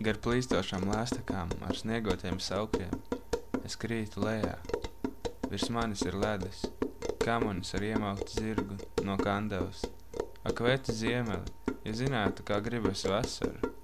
Gar plīstošām lēstakām ar sniegotiem saukļiem es krītu lejā. Virs manis ir ledus, kamunis ar iemauktu zirgu no kandavas. Ak, veci ziemeli, ja zinātu, kā gribas vasaru,